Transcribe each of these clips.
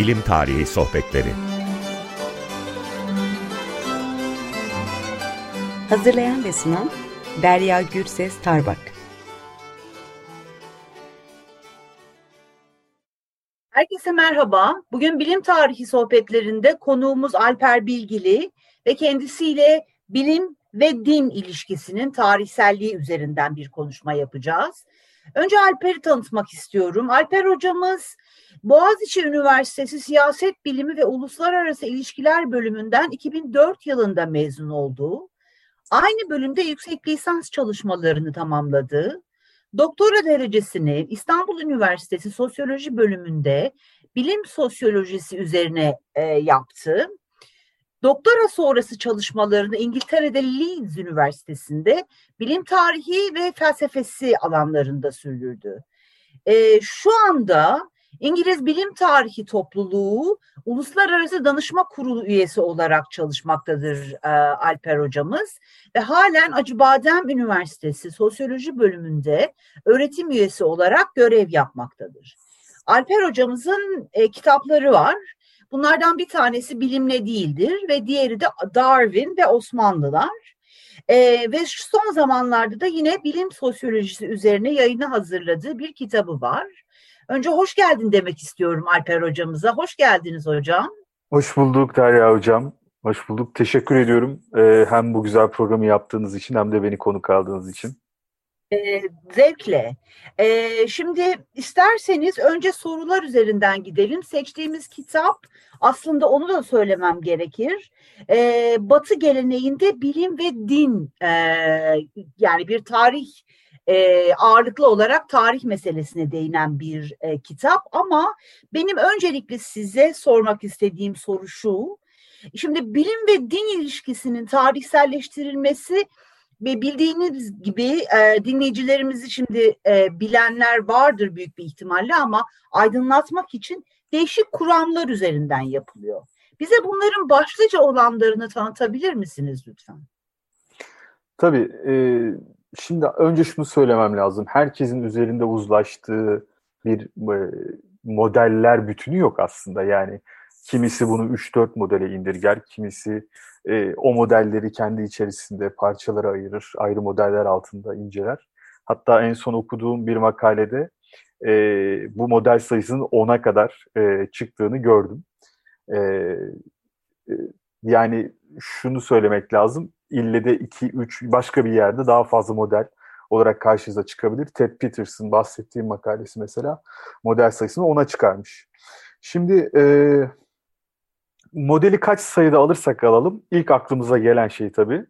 Bilim Tarihi Sohbetleri Hazırlayan ve sunan Derya Gürses Tarbak Herkese merhaba. Bugün bilim tarihi sohbetlerinde konuğumuz Alper Bilgili ve kendisiyle bilim ve din ilişkisinin tarihselliği üzerinden bir konuşma yapacağız. Önce Alper'i tanıtmak istiyorum. Alper hocamız Boğaziçi Üniversitesi Siyaset Bilimi ve Uluslararası İlişkiler bölümünden 2004 yılında mezun oldu. Aynı bölümde yüksek lisans çalışmalarını tamamladı. Doktora derecesini İstanbul Üniversitesi Sosyoloji bölümünde bilim sosyolojisi üzerine e, yaptı. Doktora sonrası çalışmalarını İngiltere'de Leeds Üniversitesi'nde bilim tarihi ve felsefesi alanlarında sürdürdü. E, şu anda İngiliz Bilim Tarihi Topluluğu Uluslararası Danışma Kurulu üyesi olarak çalışmaktadır e, Alper hocamız ve halen Acıbadem Üniversitesi Sosyoloji bölümünde öğretim üyesi olarak görev yapmaktadır. Alper hocamızın e, kitapları var. Bunlardan bir tanesi bilimle değildir ve diğeri de Darwin ve Osmanlılar. Ee, ve son zamanlarda da yine bilim sosyolojisi üzerine yayını hazırladığı bir kitabı var. Önce hoş geldin demek istiyorum Alper hocamıza. Hoş geldiniz hocam. Hoş bulduk Derya hocam. Hoş bulduk. Teşekkür ediyorum. Ee, hem bu güzel programı yaptığınız için hem de beni konuk aldığınız için. Ee, zevkle. Ee, şimdi isterseniz önce sorular üzerinden gidelim. Seçtiğimiz kitap aslında onu da söylemem gerekir. Ee, Batı geleneğinde bilim ve din e, yani bir tarih e, ağırlıklı olarak tarih meselesine değinen bir e, kitap ama benim öncelikle size sormak istediğim soru şu. Şimdi bilim ve din ilişkisinin tarihselleştirilmesi ve bildiğiniz gibi e, dinleyicilerimizi şimdi e, bilenler vardır büyük bir ihtimalle ama aydınlatmak için değişik kuramlar üzerinden yapılıyor. Bize bunların başlıca olanlarını tanıtabilir misiniz lütfen? Tabii. E, şimdi önce şunu söylemem lazım. Herkesin üzerinde uzlaştığı bir e, modeller bütünü yok aslında. Yani kimisi bunu 3-4 modele indirger, kimisi e, o modelleri kendi içerisinde parçalara ayırır, ayrı modeller altında inceler. Hatta en son okuduğum bir makalede e, bu model sayısının 10'a kadar e, çıktığını gördüm. E, e, yani şunu söylemek lazım, ille de 2-3 başka bir yerde daha fazla model olarak karşınıza çıkabilir. Ted Peterson bahsettiğim makalesi mesela model sayısını 10'a çıkarmış. Şimdi e, modeli kaç sayıda alırsak alalım ilk aklımıza gelen şey tabii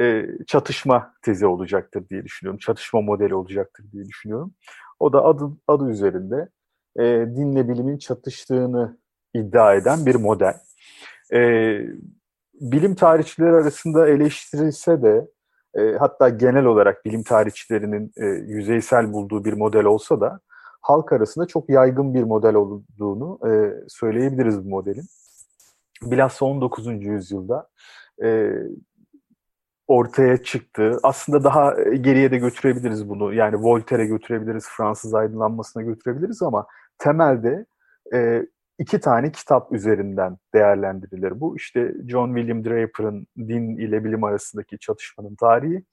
e, çatışma tezi olacaktır diye düşünüyorum. Çatışma modeli olacaktır diye düşünüyorum. O da adı, adı üzerinde e, dinle bilimin çatıştığını iddia eden bir model. E, bilim tarihçileri arasında eleştirilse de e, hatta genel olarak bilim tarihçilerinin e, yüzeysel bulduğu bir model olsa da halk arasında çok yaygın bir model olduğunu e, söyleyebiliriz bu modelin bilhassa 19. yüzyılda e, ortaya çıktı. Aslında daha geriye de götürebiliriz bunu. Yani Voltaire'e götürebiliriz, Fransız aydınlanmasına götürebiliriz ama temelde e, iki tane kitap üzerinden değerlendirilir bu. İşte John William Draper'ın din ile bilim arasındaki çatışmanın tarihi,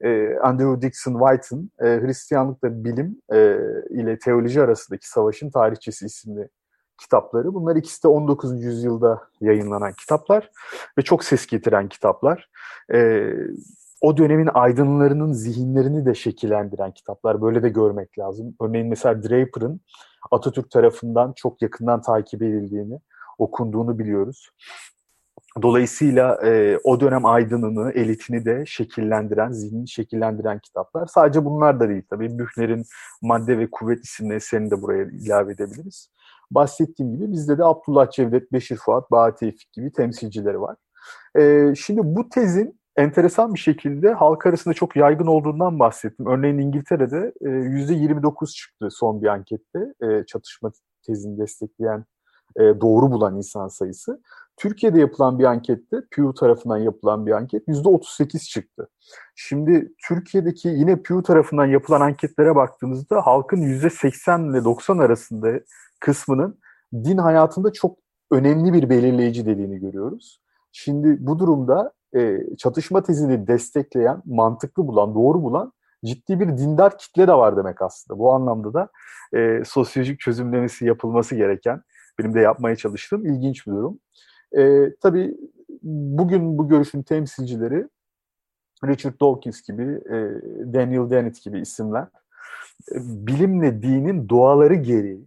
e, Andrew Dixon White'ın e, Hristiyanlıkla bilim e, ile teoloji arasındaki savaşın tarihçesi isimli kitapları. Bunlar ikisi de 19. yüzyılda yayınlanan kitaplar ve çok ses getiren kitaplar. Ee, o dönemin aydınlarının zihinlerini de şekillendiren kitaplar. Böyle de görmek lazım. Örneğin mesela Draper'ın Atatürk tarafından çok yakından takip edildiğini, okunduğunu biliyoruz. Dolayısıyla e, o dönem aydınını, elitini de şekillendiren, zihnini şekillendiren kitaplar. Sadece bunlar da değil tabii. Büchner'in Madde ve Kuvvet isimli eserini de buraya ilave edebiliriz bahsettiğim gibi bizde de Abdullah Cevdet, Beşir Fuat, Bahat Tevfik gibi temsilcileri var. E, şimdi bu tezin enteresan bir şekilde halk arasında çok yaygın olduğundan bahsettim. Örneğin İngiltere'de e, %29 çıktı son bir ankette e, çatışma tezini destekleyen, e, doğru bulan insan sayısı. Türkiye'de yapılan bir ankette, Pew tarafından yapılan bir anket %38 çıktı. Şimdi Türkiye'deki yine Pew tarafından yapılan anketlere baktığınızda halkın %80 ile 90 arasında kısmının din hayatında çok önemli bir belirleyici dediğini görüyoruz. Şimdi bu durumda e, çatışma tezini destekleyen, mantıklı bulan, doğru bulan ciddi bir dindar kitle de var demek aslında. Bu anlamda da e, sosyolojik çözümlemesi yapılması gereken, benim de yapmaya çalıştığım ilginç bir durum. E, tabii bugün bu görüşün temsilcileri Richard Dawkins gibi, e, Daniel Dennett gibi isimler e, bilimle dinin doğaları gereği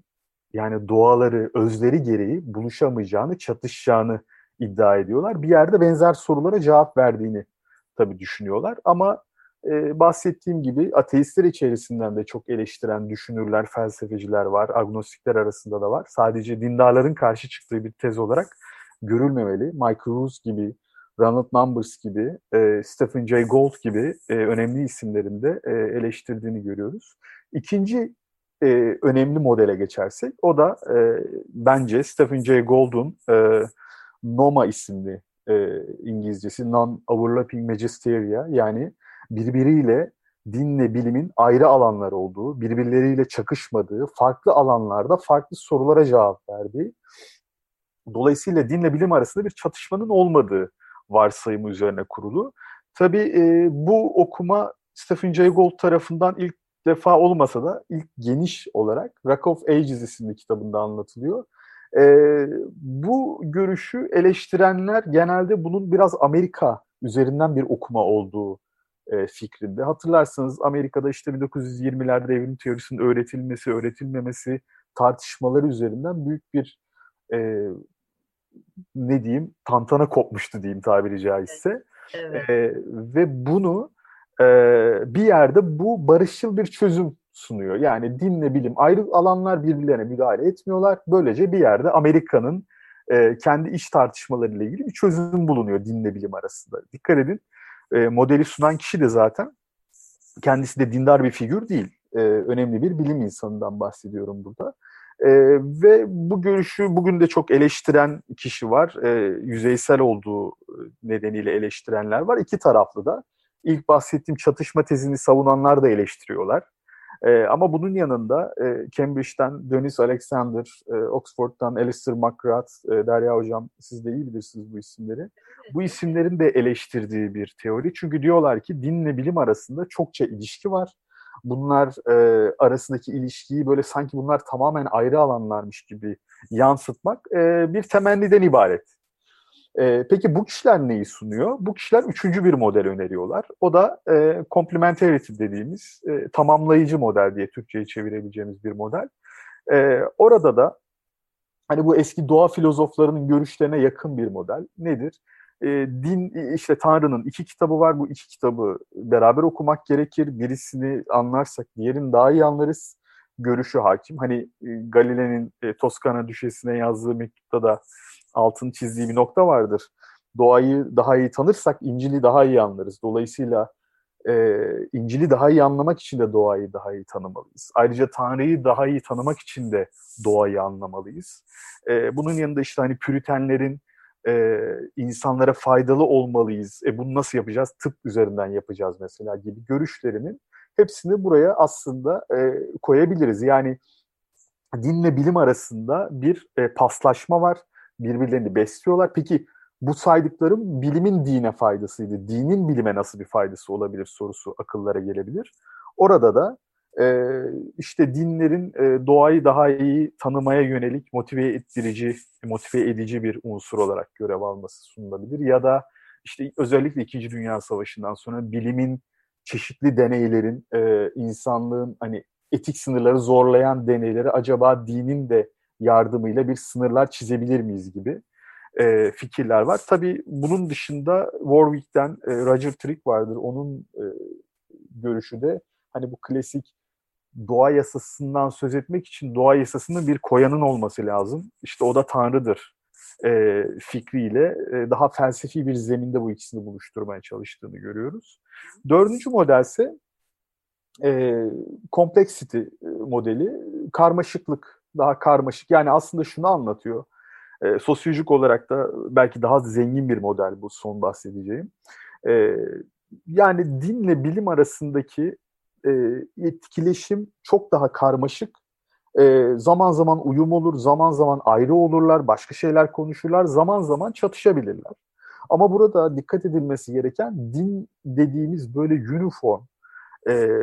yani doğaları, özleri gereği buluşamayacağını, çatışacağını iddia ediyorlar. Bir yerde benzer sorulara cevap verdiğini tabii düşünüyorlar ama e, bahsettiğim gibi ateistler içerisinden de çok eleştiren düşünürler, felsefeciler var, agnostikler arasında da var. Sadece dindarların karşı çıktığı bir tez olarak görülmemeli. Mike Roos gibi, Ronald Numbers gibi, e, Stephen Jay Gould gibi e, önemli isimlerin de e, eleştirdiğini görüyoruz. İkinci e, önemli modele geçersek, o da e, bence Stephen Jay Gould'un e, NOMA isimli e, İngilizcesi Non-Overlapping Magisteria yani birbiriyle dinle bilimin ayrı alanlar olduğu, birbirleriyle çakışmadığı, farklı alanlarda farklı sorulara cevap verdiği, dolayısıyla dinle bilim arasında bir çatışmanın olmadığı varsayımı üzerine kurulu. Tabii e, bu okuma Stephen Jay Gould tarafından ilk defa olmasa da ilk geniş olarak Rock of Ages isimli kitabında anlatılıyor. E, bu görüşü eleştirenler genelde bunun biraz Amerika üzerinden bir okuma olduğu e, fikrinde. Hatırlarsanız Amerika'da işte 1920'lerde evrim teorisinin öğretilmesi, öğretilmemesi tartışmaları üzerinden büyük bir e, ne diyeyim tantana kopmuştu diyeyim tabiri caizse. Evet. E, ve bunu e, bir yerde bu barışçıl bir çözüm sunuyor. Yani dinle bilim ayrı alanlar birbirlerine müdahale etmiyorlar. Böylece bir yerde Amerika'nın e, kendi iç tartışmalarıyla ilgili bir çözüm bulunuyor dinle bilim arasında. Dikkat edin e, modeli sunan kişi de zaten kendisi de dindar bir figür değil. E, önemli bir bilim insanından bahsediyorum burada. E, ve bu görüşü bugün de çok eleştiren kişi var. E, yüzeysel olduğu nedeniyle eleştirenler var. İki taraflı da. İlk bahsettiğim çatışma tezini savunanlar da eleştiriyorlar. E, ama bunun yanında e, Cambridge'den Deniz Alexander, e, Oxford'dan Alistair McGrath, e, Derya Hocam siz de iyi bilirsiniz bu isimleri. Bu isimlerin de eleştirdiği bir teori. Çünkü diyorlar ki dinle bilim arasında çokça ilişki var. Bunlar e, arasındaki ilişkiyi böyle sanki bunlar tamamen ayrı alanlarmış gibi yansıtmak e, bir temenniden ibaret. E, peki bu kişiler neyi sunuyor? Bu kişiler üçüncü bir model öneriyorlar. O da e, complementarity dediğimiz e, tamamlayıcı model diye Türkçe'ye çevirebileceğimiz bir model. E, orada da hani bu eski doğa filozoflarının görüşlerine yakın bir model. Nedir? E, din işte Tanrı'nın iki kitabı var. Bu iki kitabı beraber okumak gerekir. Birisini anlarsak diğerini daha iyi anlarız. Görüşü hakim. Hani e, Galile'nin e, Toskana düşesine yazdığı mektupta da altını çizdiği bir nokta vardır. Doğayı daha iyi tanırsak İncil'i daha iyi anlarız. Dolayısıyla e, İncil'i daha iyi anlamak için de doğayı daha iyi tanımalıyız. Ayrıca Tanrı'yı daha iyi tanımak için de doğayı anlamalıyız. E, bunun yanında işte hani Püritenlerin e, insanlara faydalı olmalıyız. E bunu nasıl yapacağız? Tıp üzerinden yapacağız mesela gibi görüşlerinin hepsini buraya aslında e, koyabiliriz. Yani dinle bilim arasında bir e, paslaşma var birbirlerini besliyorlar. Peki bu saydıklarım bilimin dine faydasıydı. Dinin bilime nasıl bir faydası olabilir sorusu akıllara gelebilir. Orada da e, işte dinlerin e, doğayı daha iyi tanımaya yönelik motive ettirici, motive edici bir unsur olarak görev alması sunulabilir. Ya da işte özellikle İkinci Dünya Savaşı'ndan sonra bilimin çeşitli deneylerin, e, insanlığın hani etik sınırları zorlayan deneyleri acaba dinin de yardımıyla bir sınırlar çizebilir miyiz gibi e, fikirler var. Tabii bunun dışında Warwick'ten e, Roger Trick vardır. Onun e, görüşü de hani bu klasik doğa yasasından söz etmek için doğa yasasının bir koyanın olması lazım. İşte o da Tanrı'dır e, fikriyle e, daha felsefi bir zeminde bu ikisini buluşturmaya çalıştığını görüyoruz. Dördüncü modelse e, complexity modeli, karmaşıklık daha karmaşık. Yani aslında şunu anlatıyor. E, sosyolojik olarak da belki daha zengin bir model bu son bahsedeceğim. E, yani dinle bilim arasındaki e, etkileşim çok daha karmaşık E, zaman zaman uyum olur, zaman zaman ayrı olurlar, başka şeyler konuşurlar, zaman zaman çatışabilirler. Ama burada dikkat edilmesi gereken din dediğimiz böyle uniform, e,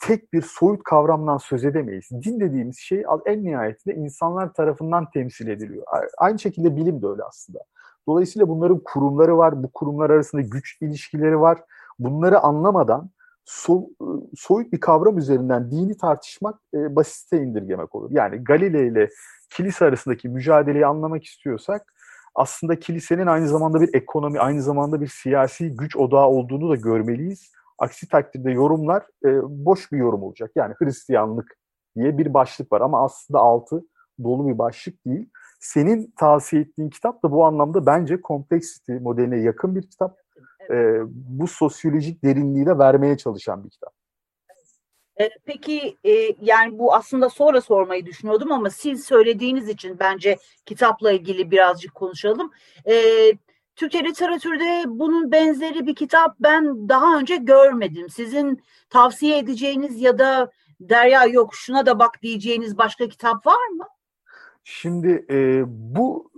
tek bir soyut kavramdan söz edemeyiz. Din dediğimiz şey en nihayetinde insanlar tarafından temsil ediliyor. Aynı şekilde bilim de öyle aslında. Dolayısıyla bunların kurumları var, bu kurumlar arasında güç ilişkileri var. Bunları anlamadan so, soyut bir kavram üzerinden dini tartışmak e, basite indirgemek olur. Yani Galile ile kilise arasındaki mücadeleyi anlamak istiyorsak aslında kilisenin aynı zamanda bir ekonomi, aynı zamanda bir siyasi güç odağı olduğunu da görmeliyiz. Aksi takdirde yorumlar e, boş bir yorum olacak. Yani Hristiyanlık diye bir başlık var ama aslında altı dolu bir başlık değil. Senin tavsiye ettiğin kitap da bu anlamda bence Complexity modeline yakın bir kitap. Evet. E, bu sosyolojik derinliği de vermeye çalışan bir kitap. E, peki e, yani bu aslında sonra sormayı düşünüyordum ama siz söylediğiniz için bence kitapla ilgili birazcık konuşalım. Türkçe literatürde bunun benzeri bir kitap ben daha önce görmedim. Sizin tavsiye edeceğiniz ya da Derya yok şuna da bak diyeceğiniz başka kitap var mı? Şimdi e, bu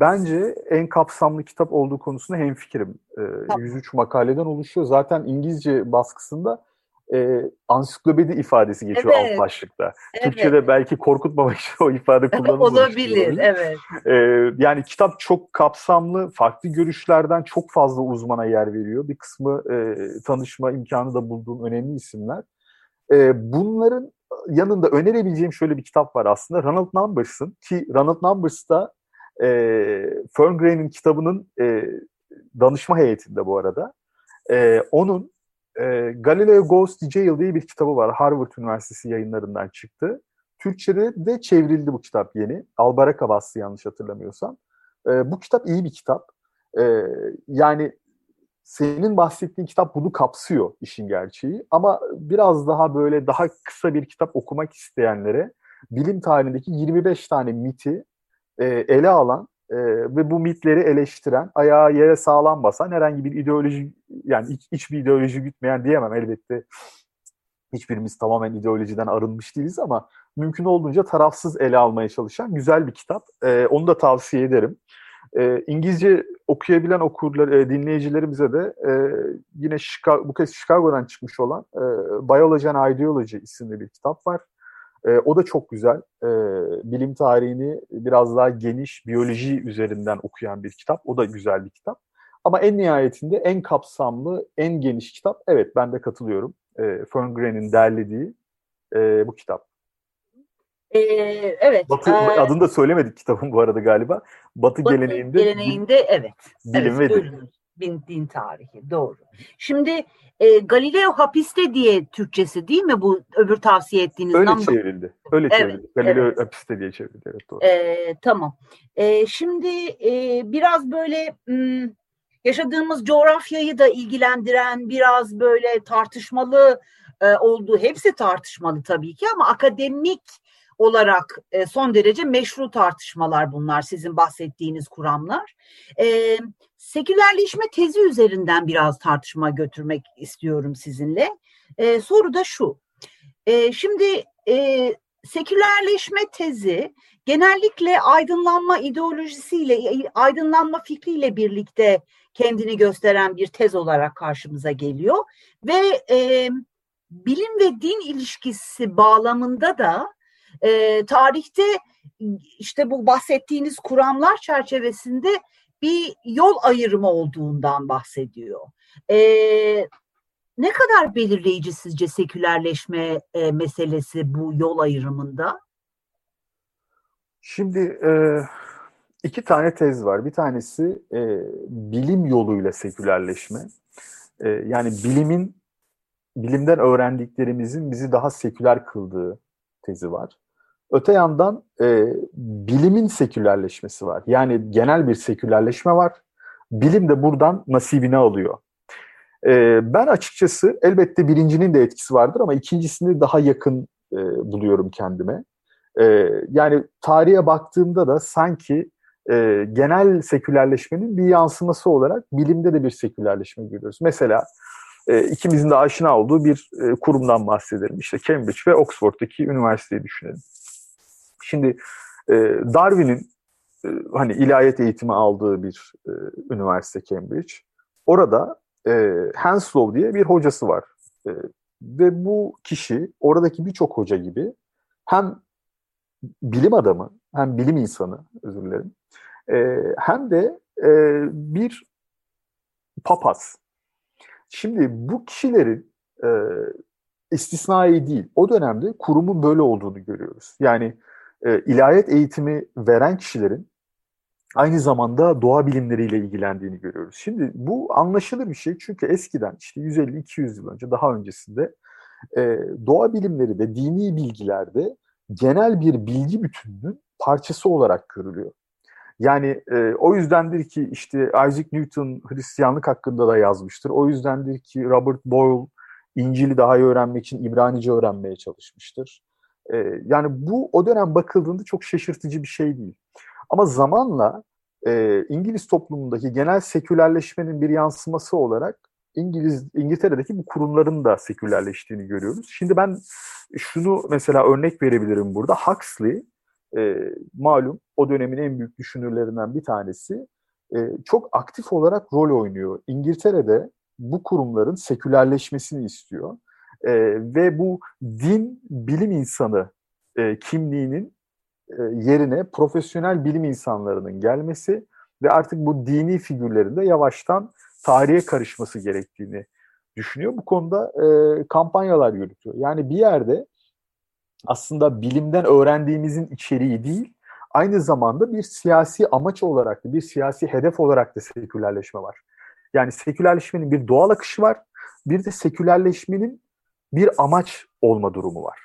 bence en kapsamlı kitap olduğu konusunda hemfikirim. E, tamam. 103 makaleden oluşuyor. Zaten İngilizce baskısında e, ansiklopedi ifadesi geçiyor evet. alt başlıkta. Evet. Türkçe'de belki korkutmamak için o ifade kullanılmış. Olabilir, evet. E, yani kitap çok kapsamlı, farklı görüşlerden çok fazla uzmana yer veriyor. Bir kısmı e, tanışma imkanı da bulduğum önemli isimler. E, bunların yanında önerebileceğim şöyle bir kitap var aslında. Ronald Numbers'ın ki Ronald Numbers da e, Ferngren'in kitabının e, danışma heyetinde bu arada. E, onun e, Galileo Goes to Jail diye bir kitabı var. Harvard Üniversitesi yayınlarından çıktı. Türkçe'de de çevrildi bu kitap yeni. Albaraka bastı yanlış hatırlamıyorsam. E, bu kitap iyi bir kitap. E, yani senin bahsettiğin kitap bunu kapsıyor işin gerçeği. Ama biraz daha böyle daha kısa bir kitap okumak isteyenlere bilim tarihindeki 25 tane miti e, ele alan e, ve bu mitleri eleştiren, ayağı yere sağlam basan herhangi bir ideoloji yani iç, iç bir ideoloji gütmeyen diyemem elbette. Hiçbirimiz tamamen ideolojiden arınmış değiliz ama mümkün olduğunca tarafsız ele almaya çalışan güzel bir kitap. E, onu da tavsiye ederim. E, İngilizce okuyabilen okurlar, e, dinleyicilerimize de e, yine Chicago, bu kez Chicago'dan çıkmış olan e, Biology and Ideology isimli bir kitap var. E, o da çok güzel. E, bilim tarihini biraz daha geniş biyoloji üzerinden okuyan bir kitap. O da güzel bir kitap. Ama en nihayetinde en kapsamlı, en geniş kitap, evet ben de katılıyorum. E, Ferngren'in derlediği e, bu kitap. Ee, evet. Batı, e, adını da söylemedik kitabın bu arada galiba. Batı, Batı geleneğinde. Geleneğinde evet. Bilim evet, ve din. Din, tarihi doğru. Şimdi e, Galileo hapiste diye Türkçesi değil mi bu öbür tavsiye ettiğiniz? Öyle number? çevrildi. Öyle evet, çevrildi. Galileo evet. hapiste diye çevrildi. Evet doğru. E, tamam. E, şimdi e, biraz böyle m, yaşadığımız coğrafyayı da ilgilendiren biraz böyle tartışmalı e, olduğu hepsi tartışmalı tabii ki ama akademik olarak e, son derece meşru tartışmalar bunlar sizin bahsettiğiniz kuramlar. E, sekülerleşme tezi üzerinden biraz tartışma götürmek istiyorum sizinle. E, soru da şu. E, şimdi e, sekülerleşme tezi genellikle aydınlanma ideolojisiyle, aydınlanma fikriyle birlikte kendini gösteren bir tez olarak karşımıza geliyor ve e, bilim ve din ilişkisi bağlamında da e, tarihte işte bu bahsettiğiniz kuramlar çerçevesinde bir yol ayrımı olduğundan bahsediyor. E, ne kadar belirleyici sizce sekülerleşme e, meselesi bu yol ayrımında? Şimdi e, iki tane tez var. Bir tanesi e, bilim yoluyla sekülerleşme. E, yani bilimin bilimden öğrendiklerimizin bizi daha seküler kıldığı tezi var. Öte yandan e, bilimin sekülerleşmesi var. Yani genel bir sekülerleşme var. Bilim de buradan nasibini alıyor. E, ben açıkçası elbette birincinin de etkisi vardır ama ikincisini daha yakın e, buluyorum kendime. E, yani tarihe baktığımda da sanki e, genel sekülerleşmenin bir yansıması olarak bilimde de bir sekülerleşme görüyoruz. Mesela e, ikimizin de aşina olduğu bir e, kurumdan bahsedelim. İşte Cambridge ve Oxford'daki üniversiteyi düşünelim. Şimdi e, Darwin'in e, hani ilahiyat eğitimi aldığı bir e, üniversite Cambridge. Orada e, Henslow diye bir hocası var. E, ve bu kişi oradaki birçok hoca gibi hem bilim adamı hem bilim insanı özür dilerim e, hem de e, bir papaz. Şimdi bu kişilerin e, istisnai değil. O dönemde kurumun böyle olduğunu görüyoruz. Yani e, ilahiyat eğitimi veren kişilerin aynı zamanda doğa bilimleriyle ilgilendiğini görüyoruz. Şimdi bu anlaşılır bir şey çünkü eskiden işte 150-200 yıl önce daha öncesinde e, doğa bilimleri de dini bilgilerde genel bir bilgi bütününün parçası olarak görülüyor. Yani e, o yüzdendir ki işte Isaac Newton Hristiyanlık hakkında da yazmıştır. O yüzdendir ki Robert Boyle İncil'i daha iyi öğrenmek için İbranice öğrenmeye çalışmıştır. E, yani bu o dönem bakıldığında çok şaşırtıcı bir şey değil. Ama zamanla e, İngiliz toplumundaki genel sekülerleşmenin bir yansıması olarak İngiliz İngiltere'deki bu kurumların da sekülerleştiğini görüyoruz. Şimdi ben şunu mesela örnek verebilirim burada. Huxley e, malum o dönemin en büyük düşünürlerinden bir tanesi e, çok aktif olarak rol oynuyor. İngiltere'de bu kurumların sekülerleşmesini istiyor. E, ve bu din bilim insanı e, kimliğinin e, yerine profesyonel bilim insanlarının gelmesi ve artık bu dini figürlerin de yavaştan tarihe karışması gerektiğini düşünüyor. Bu konuda e, kampanyalar yürütüyor. Yani bir yerde aslında bilimden öğrendiğimizin içeriği değil, aynı zamanda bir siyasi amaç olarak da, bir siyasi hedef olarak da sekülerleşme var. Yani sekülerleşmenin bir doğal akışı var, bir de sekülerleşmenin bir amaç olma durumu var.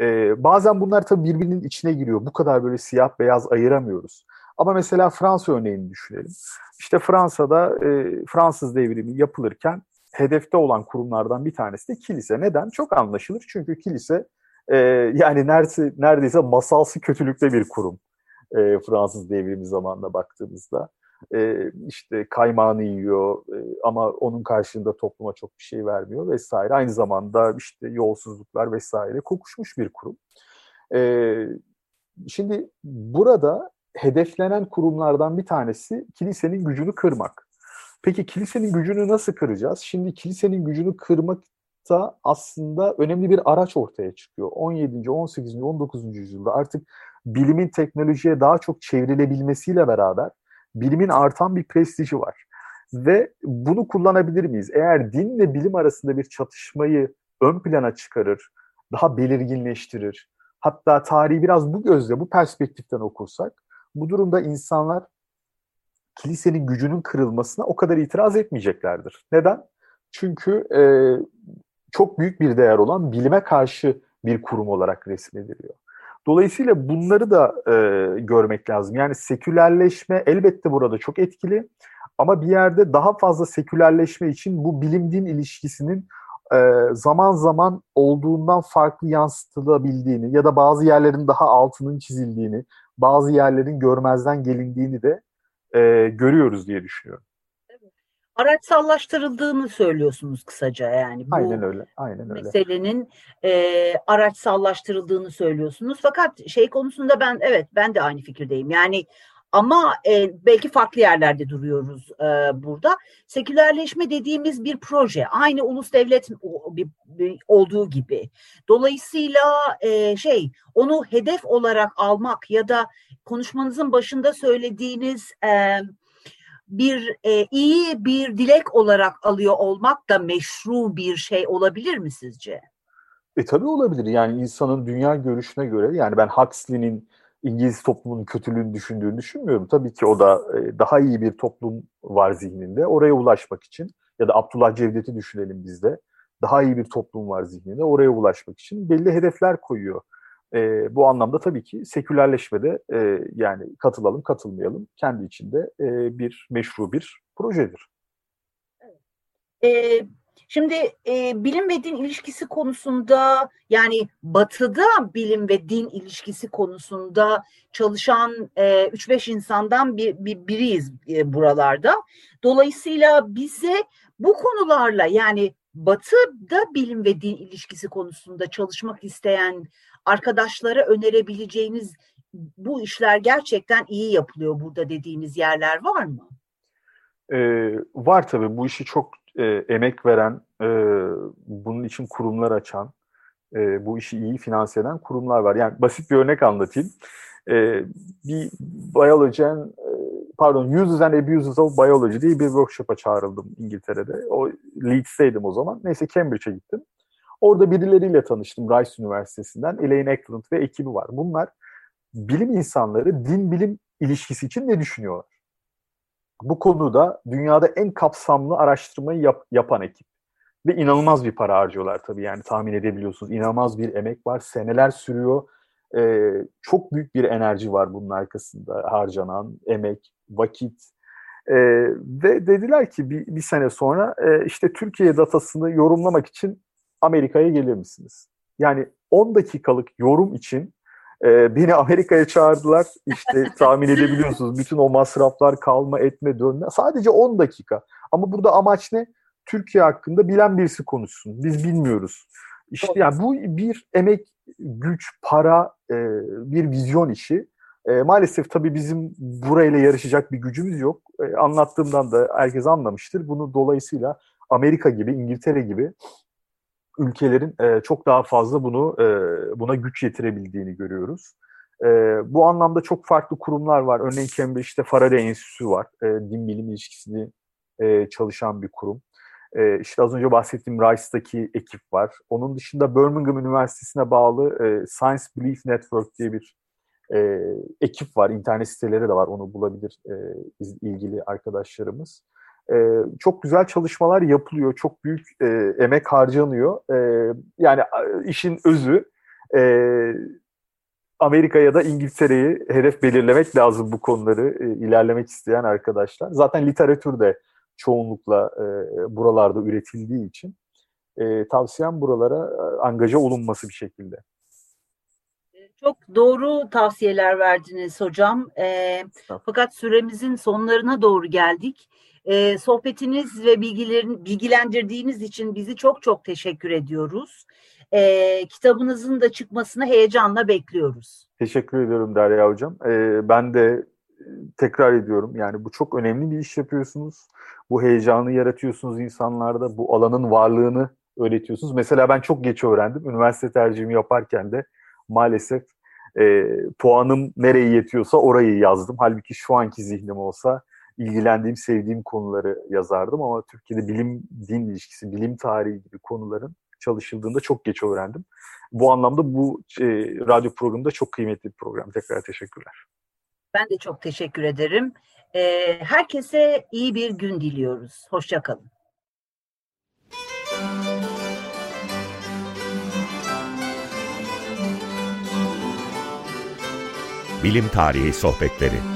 Ee, bazen bunlar tabii birbirinin içine giriyor. Bu kadar böyle siyah beyaz ayıramıyoruz. Ama mesela Fransa örneğini düşünelim. İşte Fransa'da e, Fransız devrimi yapılırken hedefte olan kurumlardan bir tanesi de kilise. Neden? Çok anlaşılır. Çünkü kilise e, yani neredeyse, neredeyse masalsı kötülükte bir kurum. E, Fransız devrimi zamanında baktığımızda. E, işte kaymağını yiyor e, ama onun karşılığında topluma çok bir şey vermiyor vesaire. Aynı zamanda işte yolsuzluklar vesaire kokuşmuş bir kurum. E, şimdi burada hedeflenen kurumlardan bir tanesi kilisenin gücünü kırmak. Peki kilisenin gücünü nasıl kıracağız? Şimdi kilisenin gücünü kırmak da aslında önemli bir araç ortaya çıkıyor. 17. 18. 19. yüzyılda artık bilimin teknolojiye daha çok çevrilebilmesiyle beraber bilimin artan bir prestiji var. Ve bunu kullanabilir miyiz? Eğer dinle bilim arasında bir çatışmayı ön plana çıkarır, daha belirginleştirir, hatta tarihi biraz bu gözle, bu perspektiften okursak, bu durumda insanlar kilisenin gücünün kırılmasına o kadar itiraz etmeyeceklerdir. Neden? Çünkü e, çok büyük bir değer olan bilime karşı bir kurum olarak resmediliyor. Dolayısıyla bunları da e, görmek lazım. Yani sekülerleşme elbette burada çok etkili ama bir yerde daha fazla sekülerleşme için bu bilim-din ilişkisinin e, zaman zaman olduğundan farklı yansıtılabildiğini ya da bazı yerlerin daha altının çizildiğini, bazı yerlerin görmezden gelindiğini de e, görüyoruz diye düşünüyorum araçsallaştırıldığını söylüyorsunuz kısaca yani. Bu aynen öyle. Aynen öyle. Meselenin e, araçsallaştırıldığını söylüyorsunuz. Fakat şey konusunda ben evet ben de aynı fikirdeyim. Yani ama e, belki farklı yerlerde duruyoruz e, burada. Sekülerleşme dediğimiz bir proje. Aynı ulus devlet olduğu gibi. Dolayısıyla e, şey onu hedef olarak almak ya da konuşmanızın başında söylediğiniz e, bir e, iyi bir dilek olarak alıyor olmak da meşru bir şey olabilir mi sizce? E tabii olabilir. Yani insanın dünya görüşüne göre yani ben Huxley'nin İngiliz toplumunun kötülüğünü düşündüğünü düşünmüyorum. Tabii ki o da e, daha iyi bir toplum var zihninde. Oraya ulaşmak için ya da Abdullah Cevdet'i düşünelim bizde. Daha iyi bir toplum var zihninde. Oraya ulaşmak için belli hedefler koyuyor. E, bu anlamda tabii ki sekülerleşmede e, yani katılalım katılmayalım kendi içinde e, bir meşru bir projedir. E, şimdi e, bilim ve din ilişkisi konusunda yani batıda bilim ve din ilişkisi konusunda çalışan e, 3-5 insandan bir, bir biriyiz e, buralarda. Dolayısıyla bize bu konularla yani batıda bilim ve din ilişkisi konusunda çalışmak isteyen arkadaşlara önerebileceğiniz bu işler gerçekten iyi yapılıyor burada dediğiniz yerler var mı? Ee, var tabii. Bu işi çok e, emek veren, e, bunun için kurumlar açan, e, bu işi iyi finanse eden kurumlar var. Yani basit bir örnek anlatayım. E, bir biyolojen, e, pardon Uses and Abuses of Biology diye bir workshop'a çağrıldım İngiltere'de. O Leeds'teydim o zaman. Neyse Cambridge'e gittim. Orada birileriyle tanıştım Rice Üniversitesi'nden. Elaine Eklund ve ekibi var. Bunlar bilim insanları din bilim ilişkisi için ne düşünüyorlar? Bu konuda dünyada en kapsamlı araştırmayı yap, yapan ekip. Ve inanılmaz bir para harcıyorlar tabii yani tahmin edebiliyorsunuz. İnanılmaz bir emek var. Seneler sürüyor. Ee, çok büyük bir enerji var bunun arkasında harcanan emek, vakit. Ee, ve dediler ki bir, bir sene sonra e, işte Türkiye datasını yorumlamak için Amerika'ya gelir misiniz? Yani 10 dakikalık yorum için e, beni Amerika'ya çağırdılar. İşte tahmin edebiliyorsunuz bütün o masraflar kalma etme dönme. Sadece 10 dakika. Ama burada amaç ne? Türkiye hakkında bilen birisi konuşsun. Biz bilmiyoruz. İşte yani bu bir emek, güç, para, e, bir vizyon işi. E, maalesef tabii bizim burayla yarışacak bir gücümüz yok. E, anlattığımdan da herkes anlamıştır. Bunu dolayısıyla Amerika gibi, İngiltere gibi ülkelerin e, çok daha fazla bunu e, buna güç yetirebildiğini görüyoruz. E, bu anlamda çok farklı kurumlar var. Örneğin Cambridge'de Faraday Enstitüsü var. E, din bilim ilişkisini e, çalışan bir kurum. E, işte az önce bahsettiğim Rice'daki ekip var. Onun dışında Birmingham Üniversitesi'ne bağlı e, Science Belief Network diye bir e, ekip var. İnternet siteleri de var. Onu bulabilir e, ilgili arkadaşlarımız. E, çok güzel çalışmalar yapılıyor. Çok büyük e, emek harcanıyor. E, yani işin özü e, Amerika ya da İngiltere'yi hedef belirlemek lazım bu konuları e, ilerlemek isteyen arkadaşlar. Zaten literatür de çoğunlukla e, buralarda üretildiği için e, tavsiyem buralara e, angaja olunması bir şekilde. Çok doğru tavsiyeler verdiniz hocam. E, fakat süremizin sonlarına doğru geldik. E, sohbetiniz ve bilgilerin bilgilendirdiğiniz için bizi çok çok teşekkür ediyoruz. E, kitabınızın da çıkmasını heyecanla bekliyoruz. Teşekkür ediyorum Derya Hocam. E, ben de tekrar ediyorum yani bu çok önemli bir iş yapıyorsunuz. Bu heyecanı yaratıyorsunuz insanlarda. Bu alanın varlığını öğretiyorsunuz. Mesela ben çok geç öğrendim. Üniversite tercihimi yaparken de maalesef e, puanım nereye yetiyorsa orayı yazdım. Halbuki şu anki zihnim olsa ilgilendiğim, sevdiğim konuları yazardım ama Türkiye'de bilim din ilişkisi, bilim tarihi gibi konuların çalışıldığında çok geç öğrendim. Bu anlamda bu e, radyo programında çok kıymetli bir program. Tekrar teşekkürler. Ben de çok teşekkür ederim. E, herkese iyi bir gün diliyoruz. Hoşçakalın. Bilim Tarihi Sohbetleri